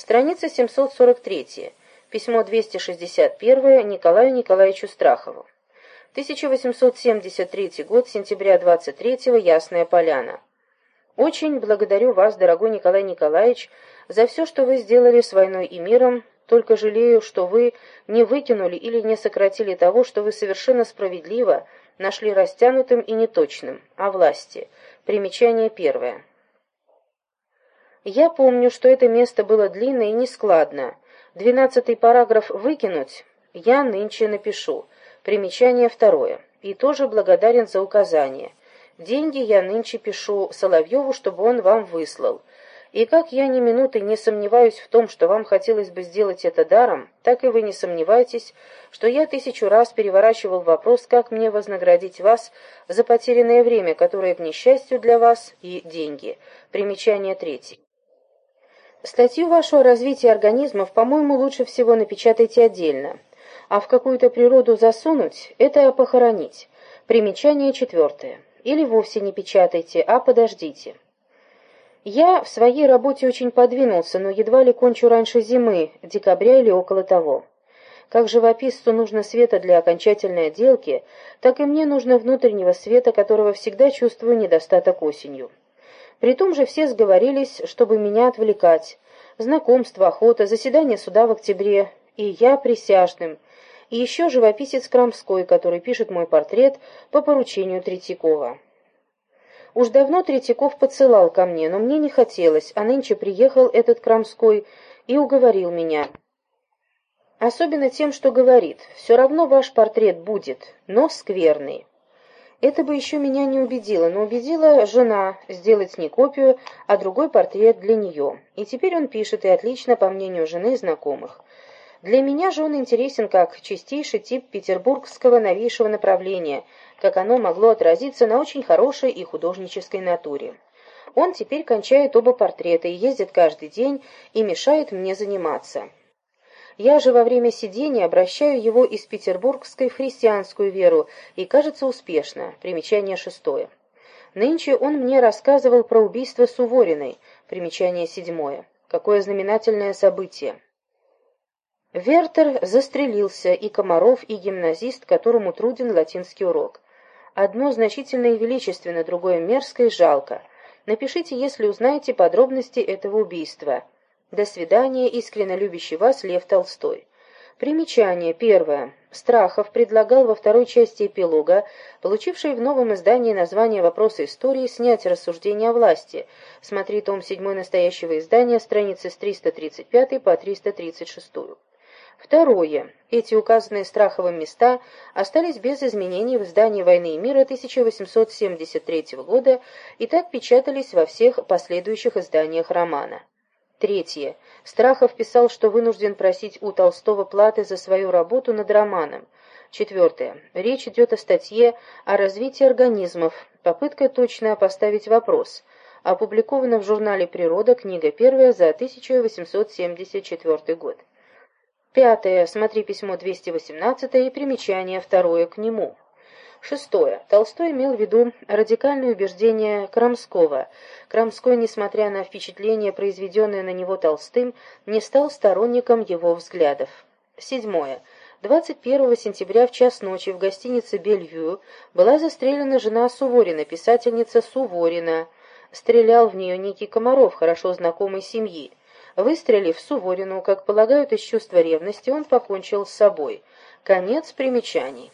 Страница 743. Письмо 261 Николаю Николаевичу Страхову. 1873 год, сентября 23 Ясная Поляна. Очень благодарю вас, дорогой Николай Николаевич, за все, что вы сделали с войной и миром, только жалею, что вы не выкинули или не сократили того, что вы совершенно справедливо нашли растянутым и неточным, о власти. Примечание первое. Я помню, что это место было длинно и нескладно. Двенадцатый параграф выкинуть я нынче напишу. Примечание второе. И тоже благодарен за указание. Деньги я нынче пишу Соловьеву, чтобы он вам выслал. И как я ни минуты не сомневаюсь в том, что вам хотелось бы сделать это даром, так и вы не сомневайтесь, что я тысячу раз переворачивал вопрос, как мне вознаградить вас за потерянное время, которое к несчастью для вас, и деньги. Примечание третье. Статью вашу о развитии организмов, по-моему, лучше всего напечатайте отдельно, а в какую-то природу засунуть – это похоронить. Примечание четвертое. Или вовсе не печатайте, а подождите. Я в своей работе очень подвинулся, но едва ли кончу раньше зимы, декабря или около того. Как живописцу нужно света для окончательной отделки, так и мне нужно внутреннего света, которого всегда чувствую недостаток осенью. При том же все сговорились, чтобы меня отвлекать. Знакомство, охота, заседание суда в октябре, и я присяжным, и еще живописец Крамской, который пишет мой портрет по поручению Третьякова. Уж давно Третьяков подсылал ко мне, но мне не хотелось, а нынче приехал этот Крамской и уговорил меня. Особенно тем, что говорит, все равно ваш портрет будет, но скверный. Это бы еще меня не убедило, но убедила жена сделать не копию, а другой портрет для нее. И теперь он пишет, и отлично, по мнению жены и знакомых. Для меня же он интересен как чистейший тип петербургского новейшего направления, как оно могло отразиться на очень хорошей и художнической натуре. Он теперь кончает оба портрета и ездит каждый день и мешает мне заниматься. Я же во время сидения обращаю его из петербургской в христианскую веру, и, кажется, успешно. Примечание шестое. Нынче он мне рассказывал про убийство Сувориной. Примечание седьмое. Какое знаменательное событие. Вертер застрелился, и Комаров, и гимназист, которому труден латинский урок. Одно значительно и величественно, другое мерзко и жалко. Напишите, если узнаете подробности этого убийства. До свидания, искренне любящий вас Лев Толстой. Примечание. Первое. Страхов предлагал во второй части эпилога, получившей в новом издании название «Вопросы истории», снять рассуждения о власти. Смотри том 7 настоящего издания, страницы с 335 по 336. Второе. Эти указанные Страховым места остались без изменений в издании «Войны и мира» 1873 года и так печатались во всех последующих изданиях романа. Третье. Страхов писал, что вынужден просить у Толстого платы за свою работу над романом. Четвертое. Речь идет о статье о развитии организмов, попытка точно поставить вопрос. Опубликована в журнале «Природа», книга первая за 1874 год. Пятое. Смотри письмо 218 и примечание второе к нему. Шестое. Толстой имел в виду радикальные убеждения Крамского. Крамской, несмотря на впечатление, произведенное на него Толстым, не стал сторонником его взглядов. Седьмое. 21 сентября в час ночи в гостинице «Бельвью» была застрелена жена Суворина, писательница Суворина. Стрелял в нее некий Комаров, хорошо знакомый семьи. Выстрелив Суворину, как полагают из чувства ревности, он покончил с собой. Конец примечаний.